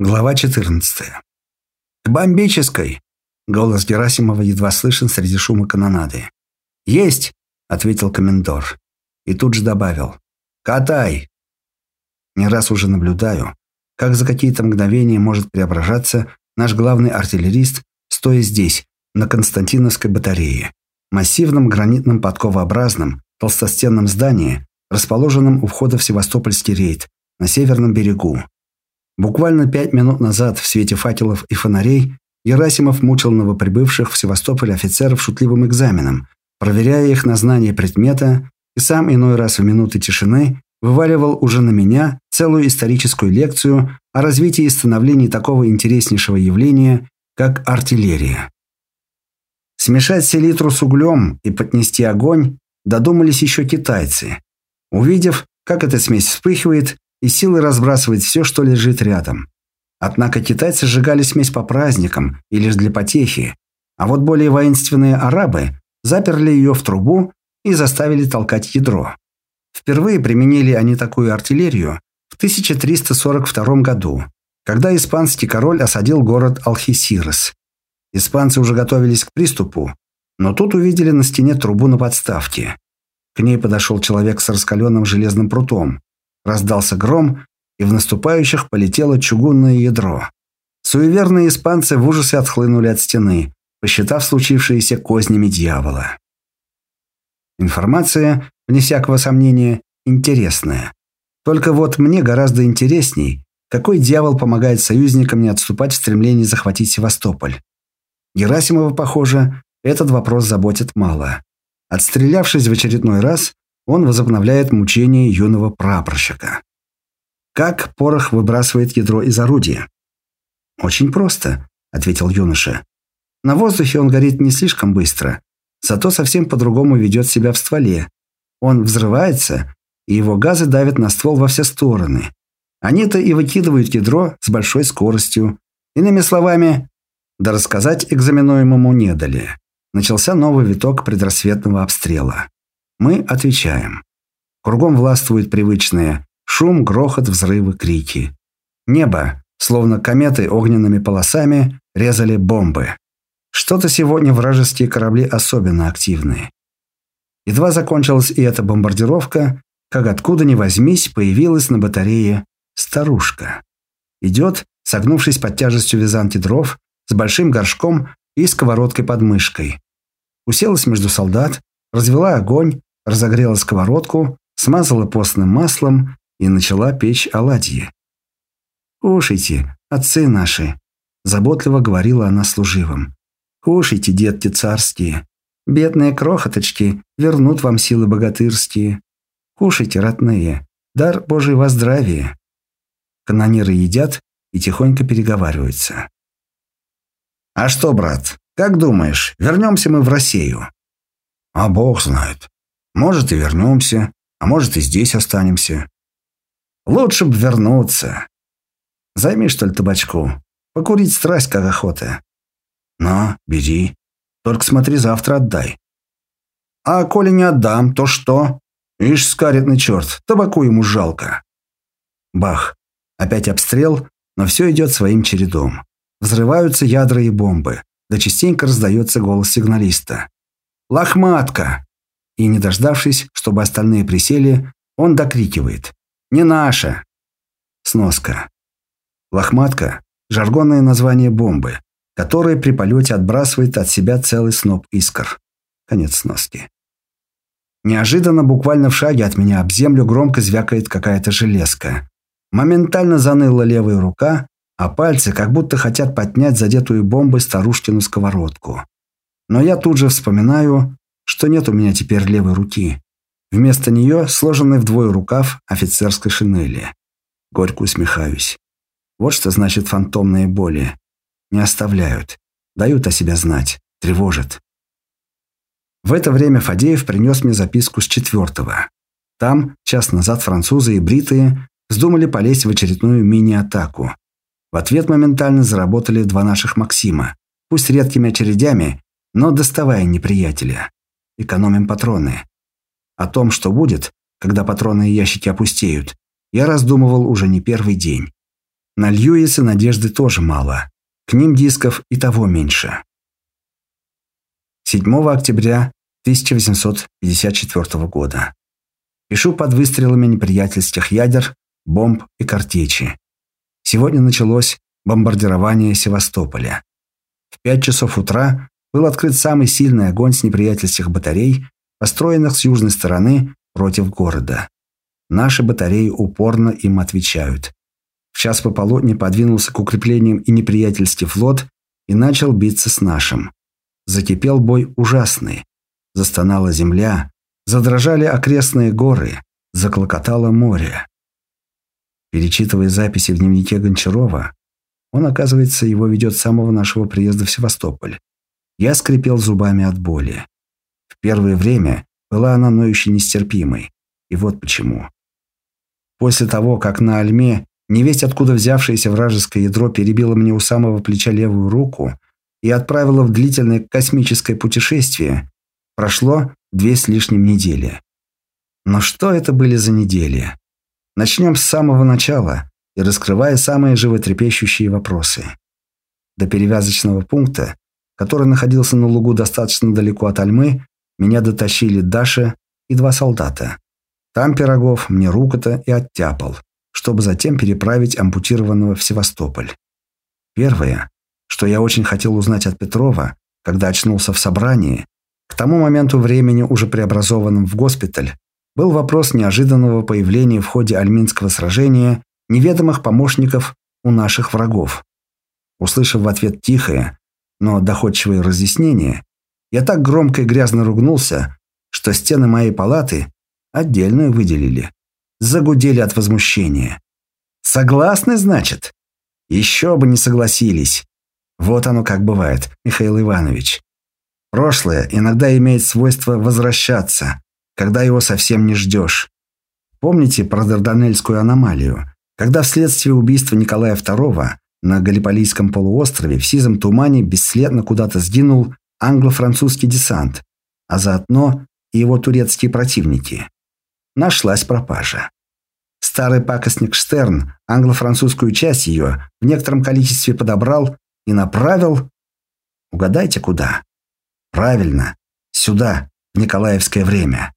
Глава 14. «К бомбической!» Голос Герасимова едва слышен среди шума канонады. «Есть!» — ответил комендор. И тут же добавил. «Катай!» Не раз уже наблюдаю, как за какие-то мгновения может преображаться наш главный артиллерист, стоя здесь, на Константиновской батарее, массивном гранитном подковообразном толстостенном здании, расположенном у входа в Севастопольский рейд, на северном берегу. Буквально пять минут назад в свете факелов и фонарей Герасимов мучил новоприбывших в Севастополь офицеров шутливым экзаменом, проверяя их на знание предмета, и сам иной раз в минуты тишины вываливал уже на меня целую историческую лекцию о развитии и становлении такого интереснейшего явления, как артиллерия. Смешать селитру с углем и поднести огонь додумались еще китайцы. Увидев, как эта смесь вспыхивает, и силой разбрасывать все, что лежит рядом. Однако китайцы сжигали смесь по праздникам и лишь для потехи, а вот более воинственные арабы заперли ее в трубу и заставили толкать ядро. Впервые применили они такую артиллерию в 1342 году, когда испанский король осадил город Алхисирос. Испанцы уже готовились к приступу, но тут увидели на стене трубу на подставке. К ней подошел человек с раскаленным железным прутом, Раздался гром, и в наступающих полетело чугунное ядро. Суеверные испанцы в ужасе отхлынули от стены, посчитав случившееся кознями дьявола. Информация, вне всякого сомнения, интересная. Только вот мне гораздо интересней, какой дьявол помогает союзникам не отступать в стремлении захватить Севастополь. Герасимова, похоже, этот вопрос заботит мало. Отстрелявшись в очередной раз, он возобновляет мучение юного прапорщика. Как порох выбрасывает ядро из орудия? Очень просто, ответил юноша. На воздухе он горит не слишком быстро, зато совсем по-другому ведет себя в стволе. Он взрывается, и его газы давят на ствол во все стороны. Они-то и выкидывают ядро с большой скоростью. Иными словами, да рассказать экзаменуемому не дали. Начался новый виток предрассветного обстрела. Мы отвечаем. Кругом властвует привычное шум, грохот, взрывы, крики. Небо, словно кометы огненными полосами, резали бомбы. Что-то сегодня вражеские корабли особенно активные. Едва закончилась и эта бомбардировка, как откуда ни возьмись, появилась на батарее старушка. Идет, согнувшись под тяжестью вязанки дров, с большим горшком и сковородкой под мышкой. Уселась между солдат, развела огонь, разогрела сковородку, смазала постным маслом и начала печь оладьи. «Кушайте, отцы наши!» – заботливо говорила она служивым. «Кушайте, детки царские! Бедные крохоточки вернут вам силы богатырские! Кушайте, родные! Дар Божий во здравие!» Канониры едят и тихонько переговариваются. «А что, брат, как думаешь, вернемся мы в Россию?» «А Бог знает. Может, и вернемся, а может, и здесь останемся. Лучше бы вернуться. Займи, что ли, табачку. Покурить страсть, как охота. На, бери. Только смотри, завтра отдай. А коли не отдам, то что? Ишь, скаритный черт, табаку ему жалко. Бах. Опять обстрел, но все идет своим чередом. Взрываются ядра и бомбы. Да частенько раздается голос сигналиста. «Лохматка! И, не дождавшись, чтобы остальные присели, он докрикивает «Не наша!» Сноска. Лохматка – жаргонное название бомбы, которая при полете отбрасывает от себя целый сноп искр. Конец сноски. Неожиданно, буквально в шаге от меня об землю громко звякает какая-то железка. Моментально заныла левая рука, а пальцы как будто хотят поднять задетую бомбой старушкину сковородку. Но я тут же вспоминаю, что нет у меня теперь левой руки. Вместо нее сложенный вдвое рукав офицерской шинели. Горько усмехаюсь. Вот что значит фантомные боли. Не оставляют. Дают о себе знать. Тревожат. В это время Фадеев принес мне записку с четвертого. Там, час назад, французы и бритые вздумали полезть в очередную мини-атаку. В ответ моментально заработали два наших «Максима», пусть редкими очередями, но доставая неприятеля экономим патроны. О том, что будет, когда патронные ящики опустеют, я раздумывал уже не первый день. На Льюиса надежды тоже мало. К ним дисков и того меньше. 7 октября 1854 года. Пишу под выстрелами неприятельских ядер, бомб и картечи. Сегодня началось бомбардирование Севастополя. В 5 часов утра был открыт самый сильный огонь с неприятельских батарей, построенных с южной стороны против города. Наши батареи упорно им отвечают. В час пополудни подвинулся к укреплениям и неприятельский флот и начал биться с нашим. Закипел бой ужасный. Застонала земля, задрожали окрестные горы, заклокотало море. Перечитывая записи в дневнике Гончарова, он, оказывается, его ведет с самого нашего приезда в Севастополь. Я скрипел зубами от боли. В первое время была она ноющей нестерпимой. И вот почему. После того, как на Альме невесть откуда взявшееся вражеское ядро перебило мне у самого плеча левую руку и отправило в длительное космическое путешествие, прошло две с лишним недели. Но что это были за недели? Начнем с самого начала и раскрывая самые животрепещущие вопросы. До перевязочного пункта, который находился на лугу достаточно далеко от Альмы, меня дотащили Даша и два солдата. Там Пирогов мне рукота и оттяпал, чтобы затем переправить ампутированного в Севастополь. Первое, что я очень хотел узнать от Петрова, когда очнулся в собрании, к тому моменту времени уже преобразованным в госпиталь, был вопрос неожиданного появления в ходе Альминского сражения неведомых помощников у наших врагов. Услышав в ответ тихое, но доходчивое разъяснение, я так громко и грязно ругнулся, что стены моей палаты отдельную выделили. Загудели от возмущения. «Согласны, значит?» «Еще бы не согласились!» Вот оно как бывает, Михаил Иванович. Прошлое иногда имеет свойство возвращаться, когда его совсем не ждешь. Помните про Дарданельскую аномалию, когда вследствие убийства Николая II на Галиполийском полуострове в сизом тумане бесследно куда-то сгинул англо-французский десант, а заодно и его турецкие противники. Нашлась пропажа. Старый пакостник Штерн англо-французскую часть ее в некотором количестве подобрал и направил... Угадайте, куда? Правильно, сюда, в Николаевское время.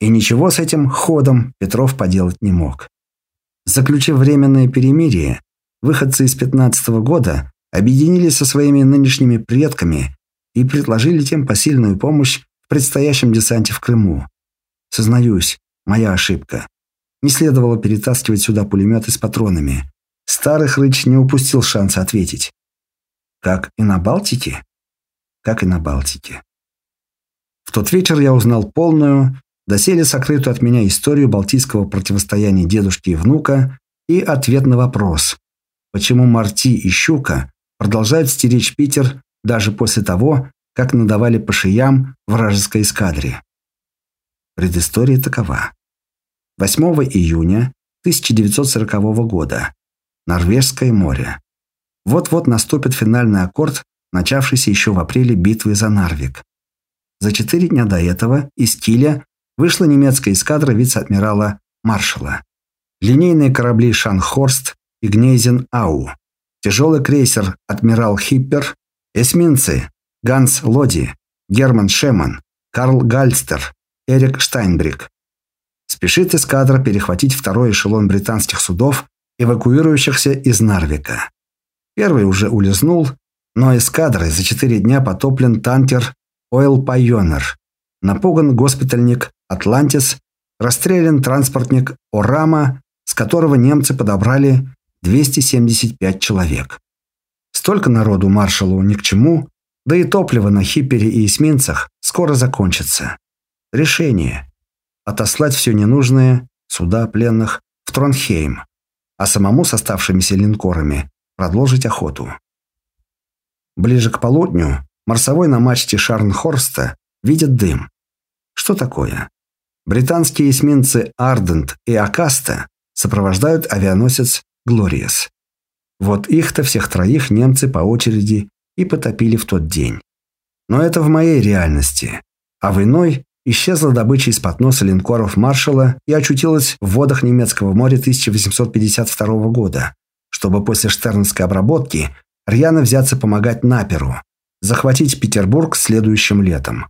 И ничего с этим ходом Петров поделать не мог. Заключив временное перемирие, выходцы из 15 -го года объединились со своими нынешними предками и предложили тем посильную помощь в предстоящем десанте в Крыму. Сознаюсь, моя ошибка. Не следовало перетаскивать сюда пулеметы с патронами. Старый хрыч не упустил шанса ответить. Как и на Балтике? Как и на Балтике. В тот вечер я узнал полную, доселе сокрытую от меня историю балтийского противостояния дедушки и внука и ответ на вопрос, почему Марти и Щука продолжают стеречь Питер даже после того, как надавали по шиям вражеской эскадре. Предыстория такова. 8 июня 1940 года. Норвежское море. Вот-вот наступит финальный аккорд, начавшийся еще в апреле битвы за Нарвик. За четыре дня до этого из Киля вышла немецкая эскадра вице-адмирала Маршала. Линейные корабли «Шанхорст» и «Гнейзен-Ау», тяжелый крейсер «Адмирал Хиппер», эсминцы «Ганс Лоди», «Герман Шеман», «Карл Гальстер», «Эрик Штайнбрик». Спешит эскадра перехватить второй эшелон британских судов, эвакуирующихся из Нарвика. Первый уже улизнул, но эскадрой за четыре дня потоплен танкер «Ойл Пайонер», напуган госпитальник «Атлантис», расстрелян транспортник «Орама», с которого немцы подобрали 275 человек. Столько народу маршалу ни к чему, да и топливо на хиппере и эсминцах скоро закончится. Решение – отослать все ненужное, суда пленных, в Тронхейм, а самому с оставшимися линкорами продолжить охоту. Ближе к полудню марсовой на мачте Шарнхорста видит дым. Что такое? Британские эсминцы «Ардент» и «Акаста» сопровождают авианосец «Глориес». Вот их-то всех троих немцы по очереди и потопили в тот день. Но это в моей реальности. А в иной исчезла добыча из-под носа линкоров маршала и очутилась в водах немецкого моря 1852 года, чтобы после Штернской обработки рьяно взяться помогать Наперу, захватить Петербург следующим летом.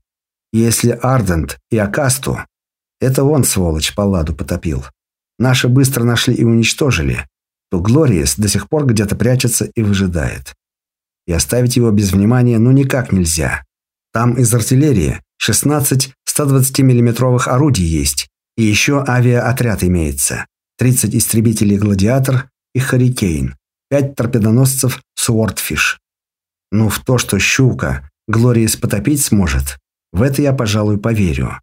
Если Ардент и Акасту, это он, сволочь, Палладу потопил, наши быстро нашли и уничтожили, то Глориес до сих пор где-то прячется и выжидает. И оставить его без внимания ну никак нельзя. Там из артиллерии 16 120 миллиметровых орудий есть, и еще авиаотряд имеется. 30 истребителей «Гладиатор» и «Харрикейн», 5 торпедоносцев «Суортфиш». Ну, в то, что «Щука» Глориес потопить сможет, в это я, пожалуй, поверю.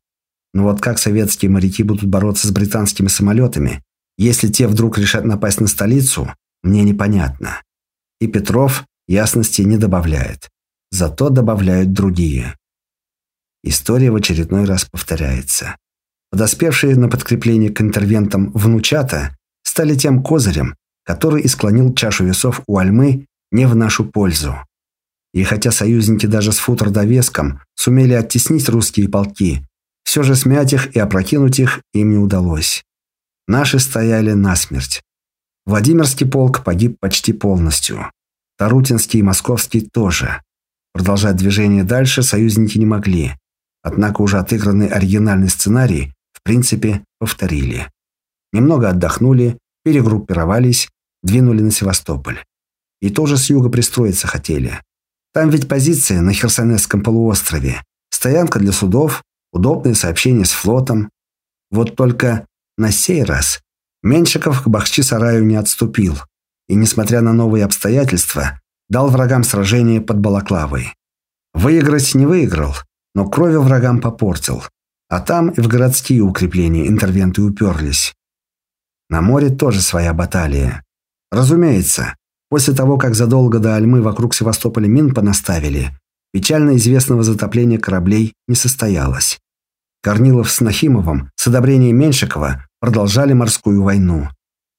Но вот как советские моряки будут бороться с британскими самолетами, если те вдруг решат напасть на столицу, мне непонятно. И Петров ясности не добавляет. Зато добавляют другие. История в очередной раз повторяется. Подоспевшие на подкрепление к интервентам внучата стали тем козырем, который и склонил чашу весов у Альмы не в нашу пользу. И хотя союзники даже с футр-довеском сумели оттеснить русские полки, все же смять их и опрокинуть их им не удалось. Наши стояли насмерть. Владимирский полк погиб почти полностью. Тарутинский и Московский тоже. Продолжать движение дальше союзники не могли. Однако уже отыгранный оригинальный сценарий в принципе повторили. Немного отдохнули, перегруппировались, двинули на Севастополь. И тоже с юга пристроиться хотели. Там ведь позиция на Херсонесском полуострове, стоянка для судов, удобные сообщения с флотом. Вот только на сей раз Меньшиков к Бахчи-Сараю не отступил и, несмотря на новые обстоятельства, дал врагам сражение под Балаклавой. Выиграть не выиграл, но крови врагам попортил. А там и в городские укрепления интервенты уперлись. На море тоже своя баталия. Разумеется, После того, как задолго до Альмы вокруг Севастополя мин понаставили, печально известного затопления кораблей не состоялось. Корнилов с Нахимовым с одобрением Меньшикова продолжали морскую войну.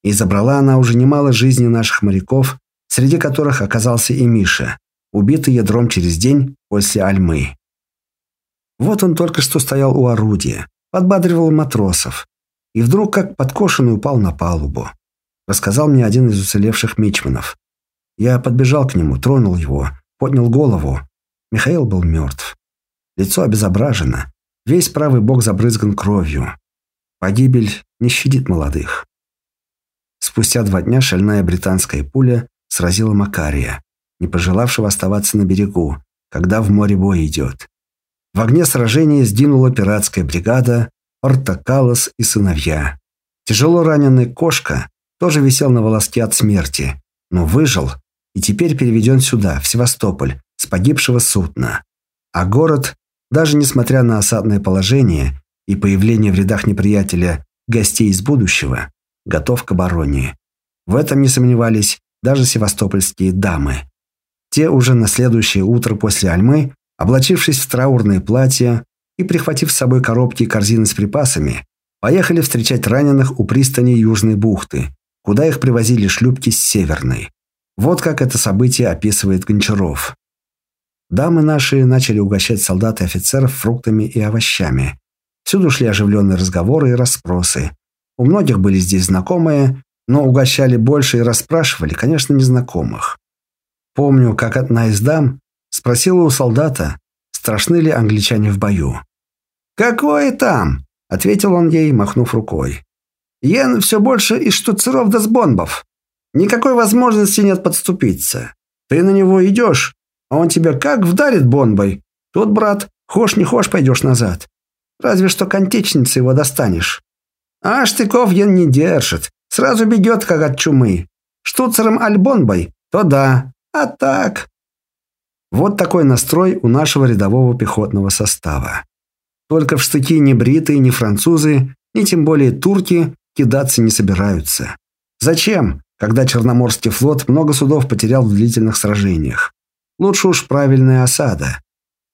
И забрала она уже немало жизней наших моряков, среди которых оказался и Миша, убитый ядром через день после Альмы. Вот он только что стоял у орудия, подбадривал матросов, и вдруг как подкошенный упал на палубу рассказал мне один из уцелевших мичманов. Я подбежал к нему, тронул его, поднял голову. Михаил был мертв. Лицо обезображено, весь правый бок забрызган кровью. Погибель не щадит молодых. Спустя два дня шальная британская пуля сразила Макария, не пожелавшего оставаться на берегу, когда в море бой идет. В огне сражения сдинула пиратская бригада, Портокалос и сыновья. Тяжело раненый Кошка тоже висел на волоске от смерти, но выжил и теперь переведен сюда, в Севастополь, с погибшего судна. А город, даже несмотря на осадное положение и появление в рядах неприятеля гостей из будущего, готов к обороне. В этом не сомневались даже севастопольские дамы. Те уже на следующее утро после Альмы, облачившись в траурные платья и прихватив с собой коробки и корзины с припасами, поехали встречать раненых у пристани Южной бухты, куда их привозили шлюпки с Северной. Вот как это событие описывает Гончаров. Дамы наши начали угощать солдат и офицеров фруктами и овощами. Всюду шли оживленные разговоры и расспросы. У многих были здесь знакомые, но угощали больше и расспрашивали, конечно, незнакомых. Помню, как одна из дам спросила у солдата, страшны ли англичане в бою. «Какое там?» – ответил он ей, махнув рукой. Йен все больше из штуцеров да сбомбов. Никакой возможности нет подступиться. Ты на него идешь, а он тебя как вдарит бомбой. Тут, брат, хошь не хошь пойдешь назад. Разве что контечницы его достанешь. А штыков Йен не держит. Сразу бегет, как от чумы. Штуцером аль бомбой, то да. А так... Вот такой настрой у нашего рядового пехотного состава. Только в штыки ни бритые, ни французы, ни тем более турки кидаться не собираются. Зачем, когда Черноморский флот много судов потерял в длительных сражениях? Лучше уж правильная осада.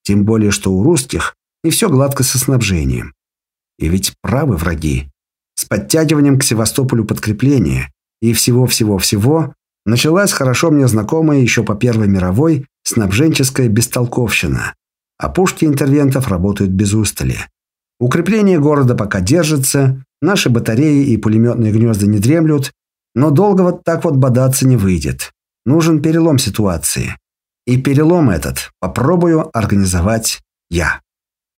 Тем более, что у русских не все гладко со снабжением. И ведь правы враги. С подтягиванием к Севастополю подкрепления и всего-всего-всего началась хорошо мне знакомая еще по Первой мировой снабженческая бестолковщина. А пушки интервентов работают без устали. Укрепление города пока держится, наши батареи и пулеметные гнезда не дремлют, Но долго вот так вот бодаться не выйдет. Нужен перелом ситуации. И перелом этот попробую организовать я.